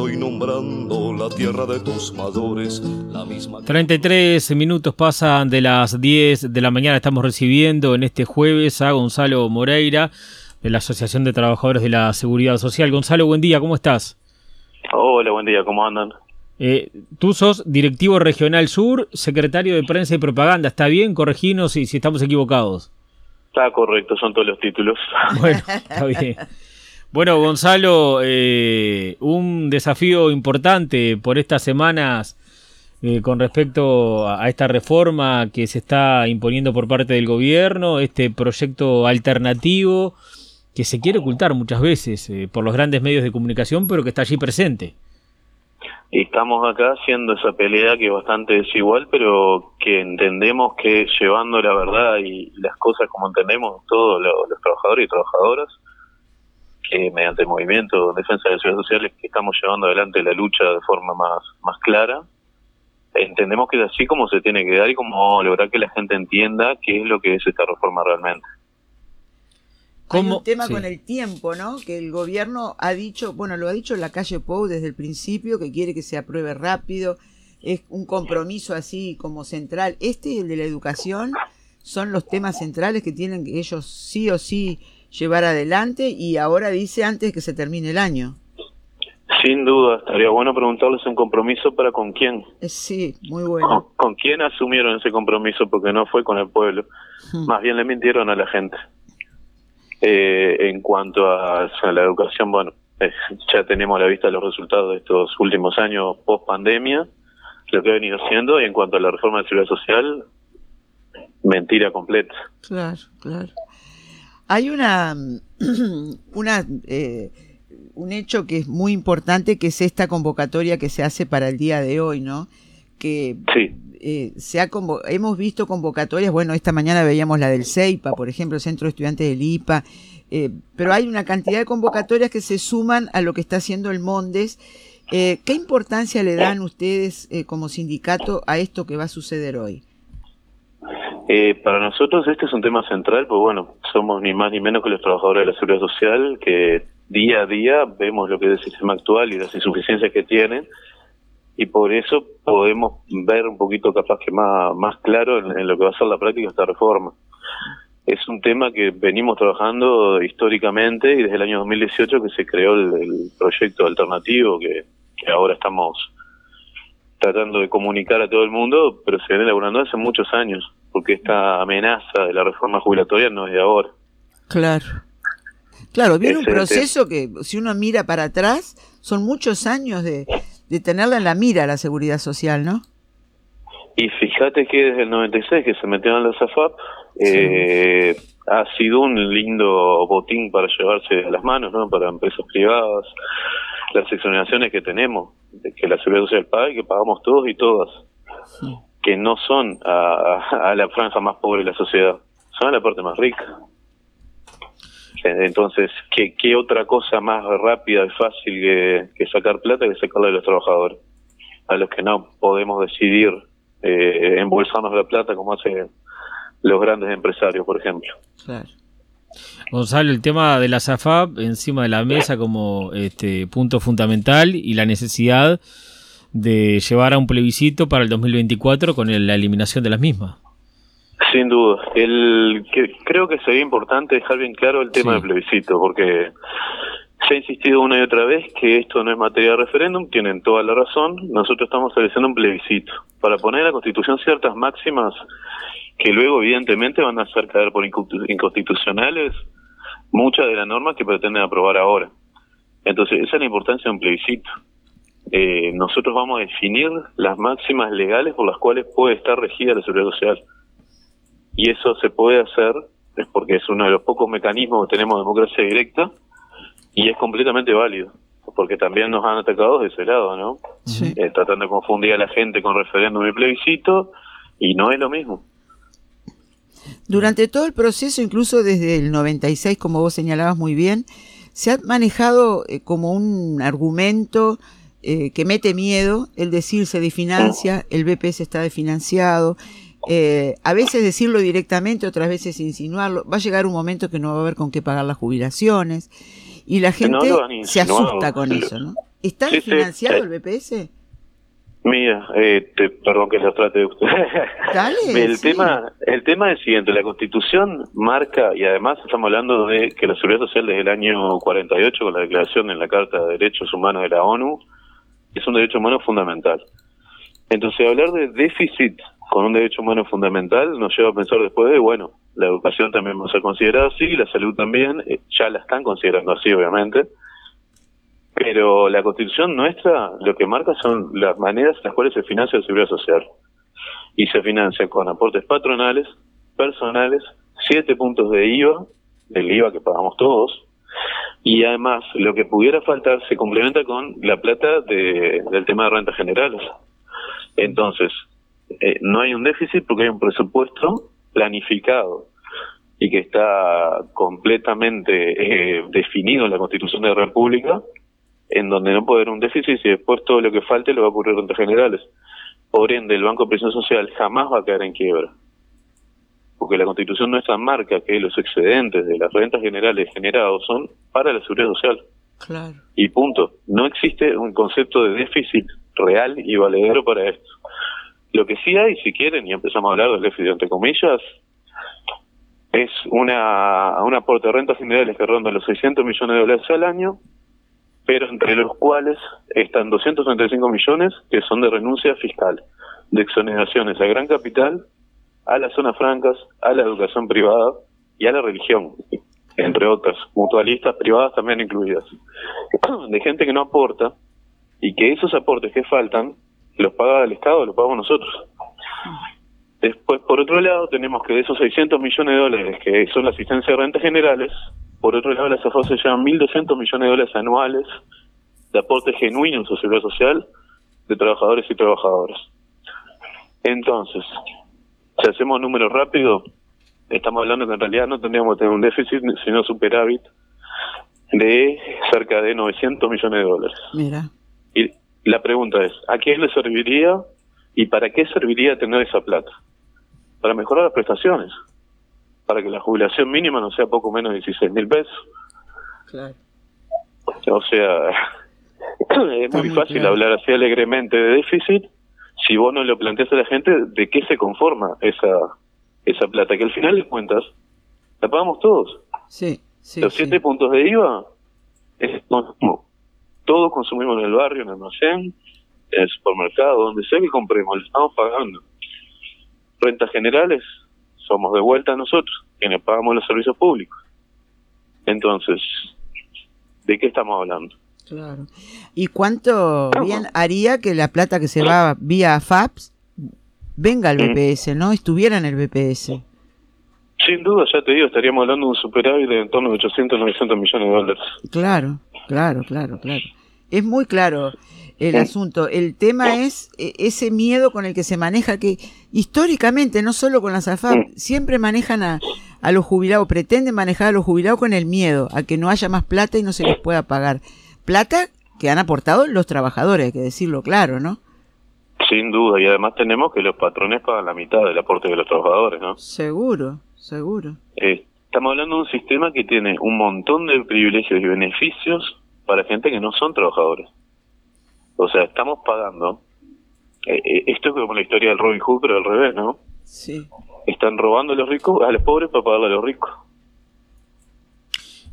Estoy nombrando la tierra de tus madores, la misma... 33 minutos pasan de las 10 de la mañana, estamos recibiendo en este jueves a Gonzalo Moreira de la Asociación de Trabajadores de la Seguridad Social. Gonzalo, buen día, ¿cómo estás? Hola, buen día, ¿cómo andan? Eh, tú sos directivo regional sur, secretario de prensa y propaganda, ¿está bien? Correginos si, si estamos equivocados. Está correcto, son todos los títulos. Bueno, está bien. Bueno, Gonzalo, eh, un desafío importante por estas semanas eh, con respecto a esta reforma que se está imponiendo por parte del gobierno, este proyecto alternativo que se quiere ocultar muchas veces eh, por los grandes medios de comunicación, pero que está allí presente. Estamos acá haciendo esa pelea que es bastante desigual, pero que entendemos que llevando la verdad y las cosas como entendemos todos los trabajadores y trabajadoras, que mediante el movimiento Defensa de Ciudades Sociales que estamos llevando adelante la lucha de forma más, más clara, entendemos que es así como se tiene que dar y como lograr que la gente entienda qué es lo que es esta reforma realmente. Hay un tema con el tiempo, ¿no? Que el gobierno ha dicho, bueno, lo ha dicho la calle Pou desde el principio, que quiere que se apruebe rápido, es un compromiso así como central. Este y el de la educación son los temas centrales que tienen que ellos sí o sí llevar adelante y ahora dice antes que se termine el año. Sin duda, estaría bueno preguntarles un compromiso para con quién. Eh, sí, muy bueno. ¿Con, quién asumieron ese compromiso? Porque no fue con el pueblo. Hmm. Más bien le mintieron a la gente. Eh, en cuanto a, la educación, bueno, eh, ya tenemos a la vista los resultados de estos últimos años post pandemia, lo que ha venido haciendo, y en cuanto a la reforma de seguridad social, mentira completa. Claro, claro. Hay una, una eh, un hecho que es muy importante, que es esta convocatoria que se hace para el día de hoy, ¿no? Que eh, se ha hemos visto convocatorias, bueno, esta mañana veíamos la del CEIPA, por ejemplo, el Centro de Estudiantes del IPA, eh, pero hay una cantidad de convocatorias que se suman a lo que está haciendo el Mondes. ¿Qué importancia le dan ustedes como sindicato a esto que va a suceder hoy? Eh, para nosotros este es un tema central, pues bueno, somos ni más ni menos que los trabajadores de la seguridad social, que día a día vemos lo que es el sistema actual y las insuficiencias que tienen, y por eso podemos ver un poquito capaz que más, más claro en, lo que va a ser la práctica esta reforma. Es un tema que venimos trabajando históricamente y desde el año 2018 que se creó el, proyecto alternativo que, que ahora estamos tratando de comunicar a todo el mundo, pero se viene elaborando hace muchos años porque esta amenaza de la reforma jubilatoria no es de ahora. Claro. Claro, viene un proceso que si uno mira para atrás, son muchos años de, de tenerla en la mira la seguridad social, ¿no? Y fíjate que desde el 96 que se metieron en la SAFAP, eh, ha sido un lindo botín para llevarse a las manos, ¿no? Para empresas privadas, las exoneraciones que tenemos, que la seguridad social paga y que pagamos todos y todas que no son a, la franja más pobre de la sociedad, son a la parte más rica. Entonces, ¿qué, qué otra cosa más rápida y fácil que, sacar plata que sacarla de los trabajadores? A los que no podemos decidir eh, embolsarnos la plata como hacen los grandes empresarios, por ejemplo. Claro. Gonzalo, el tema de la SAFAP encima de la mesa como este punto fundamental y la necesidad de llevar a un plebiscito para el 2024 con la eliminación de las mismas. Sin duda. El, que, creo que sería importante dejar bien claro el tema del plebiscito, porque se ha insistido una y otra vez que esto no es materia de referéndum, tienen toda la razón. Nosotros estamos estableciendo un plebiscito para poner en la Constitución ciertas máximas que luego, evidentemente, van a hacer caer por inconstitucionales muchas de las normas que pretenden aprobar ahora. Entonces, esa es la importancia de un plebiscito eh, nosotros vamos a definir las máximas legales por las cuales puede estar regida la seguridad social. Y eso se puede hacer es porque es uno de los pocos mecanismos que tenemos de democracia directa y es completamente válido. Porque también nos han atacado de ese lado, ¿no? Eh, tratando de confundir a la gente con referéndum y plebiscito y no es lo mismo. Durante todo el proceso, incluso desde el 96, como vos señalabas muy bien, se ha manejado eh, como un argumento eh, que mete miedo el decir se desfinancia, el BPS está desfinanciado, eh, a veces decirlo directamente, otras veces insinuarlo. Va a llegar un momento que no va a haber con qué pagar las jubilaciones y la gente se asusta con eso, ¿no? ¿Está financiado el BPS? Mía, eh, perdón que lo trate de usted. el tema, el tema es el siguiente: la Constitución marca y además estamos hablando de que la seguridad social desde el año 48 con la declaración en la Carta de Derechos Humanos de la ONU es un derecho humano fundamental. Entonces hablar de déficit con un derecho humano fundamental nos lleva a pensar después de bueno, la educación también va a ser considerada así, la salud también, eh, ya la están considerando así obviamente pero la constitución nuestra lo que marca son las maneras en las cuales se financia la seguridad social. Y se financia con aportes patronales, personales, siete puntos de IVA, del IVA que pagamos todos, y además lo que pudiera faltar se complementa con la plata de, del tema de rentas generales. Entonces, eh, no hay un déficit porque hay un presupuesto planificado y que está completamente eh, definido en la Constitución de la República en donde no puede haber un déficit y después todo lo que falte lo va a ocurrir rentas generales. Por ende, el Banco de Presión Social jamás va a caer en quiebra. Porque la Constitución nuestra marca que los excedentes de las rentas generales generados son para la seguridad social. Claro. Y punto. No existe un concepto de déficit real y valedero para esto. Lo que sí hay, si quieren, y empezamos a hablar del déficit entre comillas, es una, un aporte de rentas generales que ronda los 600 millones de dólares al año, pero entre los cuales están 235 millones que son de renuncia fiscal, de exoneraciones a gran capital, a las zonas francas, a la educación privada y a la religión, entre otras, mutualistas privadas también incluidas, de gente que no aporta y que esos aportes que faltan los paga el Estado, los pagamos nosotros. Después, por otro lado, tenemos que de esos 600 millones de dólares que son la asistencia de rentas generales, por otro lado, las AFAO se llevan 1.200 millones de dólares anuales de aporte genuino en su seguridad social de trabajadores y trabajadoras. Entonces, si hacemos números rápidos, estamos hablando que en realidad no tendríamos que tener un déficit, sino superávit de cerca de 900 millones de dólares. Mira. Y la pregunta es, ¿a quién le serviría y para qué serviría tener esa plata? Para mejorar las prestaciones para que la jubilación mínima no sea poco menos de 16 mil pesos. Claro. O sea, es muy, fácil hablar así alegremente de déficit si vos no le planteas a la gente de qué se conforma esa esa plata, que al final de cuentas la pagamos todos. Sí, sí, Los siete puntos de IVA es consumo. Todos consumimos en el barrio, en el almacén, en el supermercado, donde sea que compremos, le estamos pagando. Rentas generales, somos de vuelta nosotros, quienes pagamos los servicios públicos. Entonces, ¿de qué estamos hablando? Claro. ¿Y cuánto bien haría que la plata que se va vía FAPS venga al BPS, no? Estuviera en el BPS. Sin duda, ya te digo, estaríamos hablando de un superávit de en torno de 800, 900 millones de dólares. Claro, claro, claro, claro. Es muy claro el asunto. El tema es e, ese miedo con el que se maneja, que históricamente, no solo con las AFAP, siempre manejan a, a los jubilados, pretenden manejar a los jubilados con el miedo, a que no haya más plata y no se les pueda pagar. Plata que han aportado los trabajadores, hay que decirlo claro, ¿no? Sin duda, y además tenemos que los patrones pagan la mitad del aporte de los trabajadores, ¿no? Seguro, seguro. Eh, estamos hablando de un sistema que tiene un montón de privilegios y beneficios para gente que no son trabajadores. O sea, estamos pagando. Eh, eh, esto es como la historia del Robin Hood, pero al revés, ¿no? Sí. Están robando a los ricos, a los pobres para pagarle a los ricos.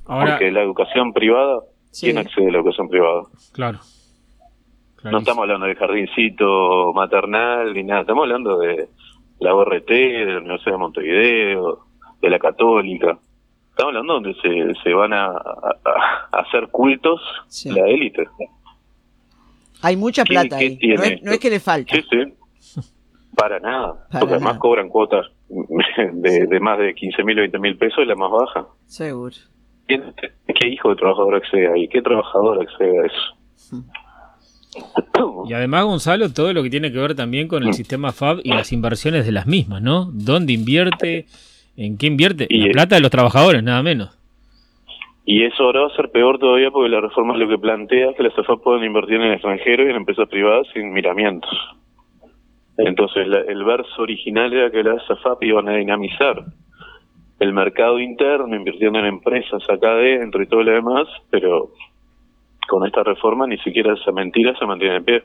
Porque la educación privada, ¿quién accede a la educación privada? Claro. No estamos hablando de jardincito maternal ni nada, estamos hablando de la ORT, de la Universidad de Montevideo, de la Católica. Estamos hablando donde se, se van a, hacer cultos la élite. Hay mucha plata ahí. No es, que le falta. Sí, sí. Para nada. Porque además cobran cuotas de, más de 15 mil o 20 mil pesos y la más baja. Seguro. ¿Qué hijo de trabajador accede ahí? ¿Qué trabajador accede a eso? Y además, Gonzalo, todo lo que tiene que ver también con el sistema FAB y las inversiones de las mismas, ¿no? ¿Dónde invierte? ¿En qué invierte? la plata de los trabajadores, nada menos. Y eso ahora va a ser peor todavía porque la reforma lo que plantea es que las AFAP pueden invertir en el extranjero y en empresas privadas sin miramientos. Entonces el verso original era que las AFAP iban a dinamizar el mercado interno, invirtiendo en empresas acá adentro y todo lo demás, pero con esta reforma ni siquiera esa mentira se mantiene en pie.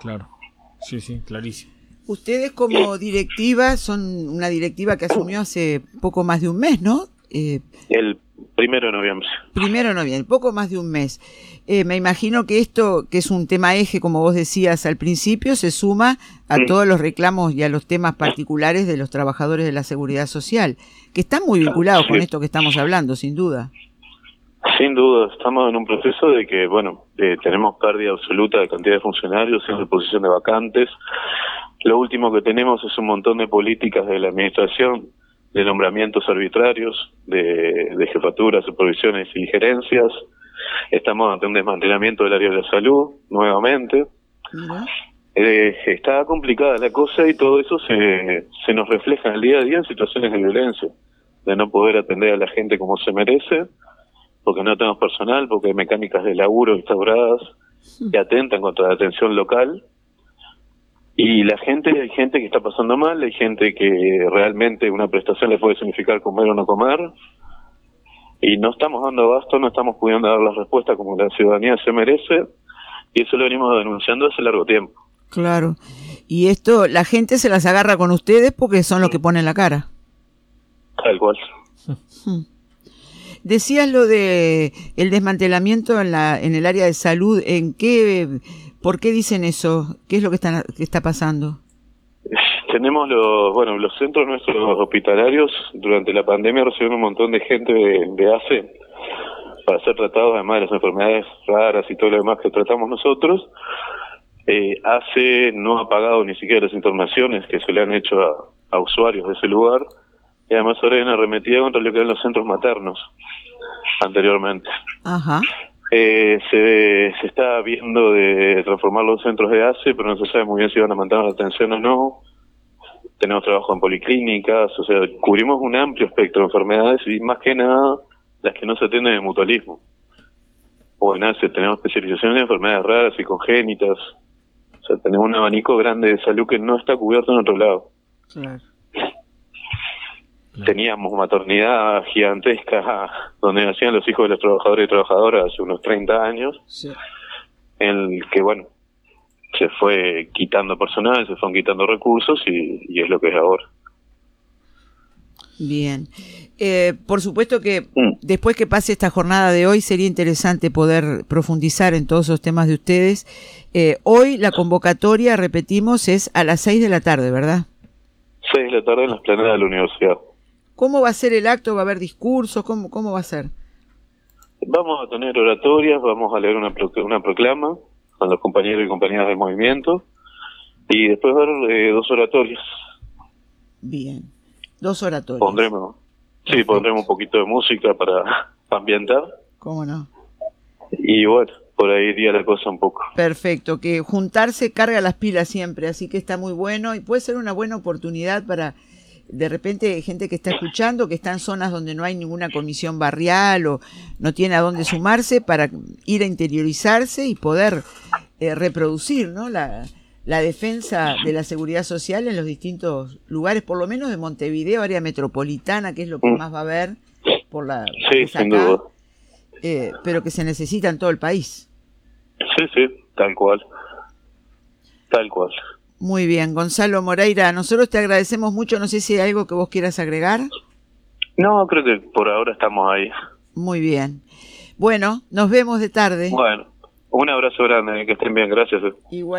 Claro, sí, sí, clarísimo. Ustedes como directiva son una directiva que asumió hace poco más de un mes, ¿no? Eh, el primero de noviembre. Primero de noviembre, poco más de un mes. Eh, me imagino que esto, que es un tema eje, como vos decías al principio, se suma a todos los reclamos y a los temas particulares de los trabajadores de la seguridad social, que están muy vinculados con esto que estamos hablando, sin duda. Sin duda, estamos en un proceso de que, bueno, eh, tenemos pérdida absoluta de cantidad de funcionarios, sin reposición de vacantes. Lo último que tenemos es un montón de políticas de la administración, de nombramientos arbitrarios, de, de jefaturas, supervisiones y gerencias. Estamos ante un desmantelamiento del área de la salud, nuevamente. Eh, está complicada la cosa y todo eso se, se nos refleja en el día a día en situaciones de violencia, de no poder atender a la gente como se merece porque no tenemos personal, porque hay mecánicas de laburo instauradas que atentan contra la atención local. Y la gente, hay gente que está pasando mal, hay gente que realmente una prestación le puede significar comer o no comer. Y no estamos dando abasto, no estamos pudiendo dar la respuesta como la ciudadanía se merece. Y eso lo venimos denunciando hace largo tiempo. Claro. Y esto, la gente se las agarra con ustedes porque son los que ponen la cara. Tal cual. Hmm. Decías lo de el desmantelamiento en la en el área de salud. ¿En qué? ¿Por qué dicen eso? ¿Qué es lo que está que está pasando? Tenemos los bueno los centros nuestros hospitalarios durante la pandemia recibieron un montón de gente de, ACE para ser tratados además de las enfermedades raras y todo lo demás que tratamos nosotros. Eh, ACE no ha pagado ni siquiera las informaciones que se le han hecho a, a usuarios de ese lugar y además ahora hay una arremetida contra lo que eran los centros maternos anteriormente. Ajá. Eh, se, se está viendo de transformar los centros de ACE, pero no se sabe muy bien si van a mantener la atención o no. Tenemos trabajo en policlínicas, o sea, cubrimos un amplio espectro de enfermedades y más que nada las que no se atienden en mutualismo. O en ACE tenemos especialización en enfermedades raras y congénitas. O sea, tenemos un abanico grande de salud que no está cubierto en otro lado. Teníamos maternidad gigantesca donde nacían los hijos de los trabajadores y trabajadoras hace unos 30 años, en el que, bueno, se fue quitando personal, se fueron quitando recursos y, es lo que es ahora. Bien. Eh, por supuesto que mm. después que pase esta jornada de hoy sería interesante poder profundizar en todos esos temas de ustedes. Eh, hoy la convocatoria, repetimos, es a las 6 de la tarde, ¿verdad? 6 de la tarde en las planetas de la universidad. ¿Cómo va a ser el acto? ¿Va a haber discursos? ¿Cómo, cómo va a ser? Vamos a tener oratorias, vamos a leer una, una proclama con los compañeros y compañeras del movimiento y después va a haber eh, dos oratorios. Bien, dos oratorios. Pondremos, sí, pondremos un poquito de música para, ambientar. ¿Cómo no? Y bueno, por ahí iría la cosa un poco. Perfecto, que juntarse carga las pilas siempre, así que está muy bueno y puede ser una buena oportunidad para de repente gente que está escuchando, que está en zonas donde no hay ninguna comisión barrial o no tiene a dónde sumarse para ir a interiorizarse y poder eh, reproducir ¿no? la, la defensa de la seguridad social en los distintos lugares, por lo menos de Montevideo, área metropolitana, que es lo que mm. más va a haber por la sí, sin duda. Eh, pero que se necesita en todo el país. Sí, sí, tal cual. Tal cual. Muy bien, Gonzalo Moreira, nosotros te agradecemos mucho, no sé si hay algo que vos quieras agregar. No, creo que por ahora estamos ahí. Muy bien. Bueno, nos vemos de tarde. Bueno, un abrazo grande, que estén bien, gracias. Igual.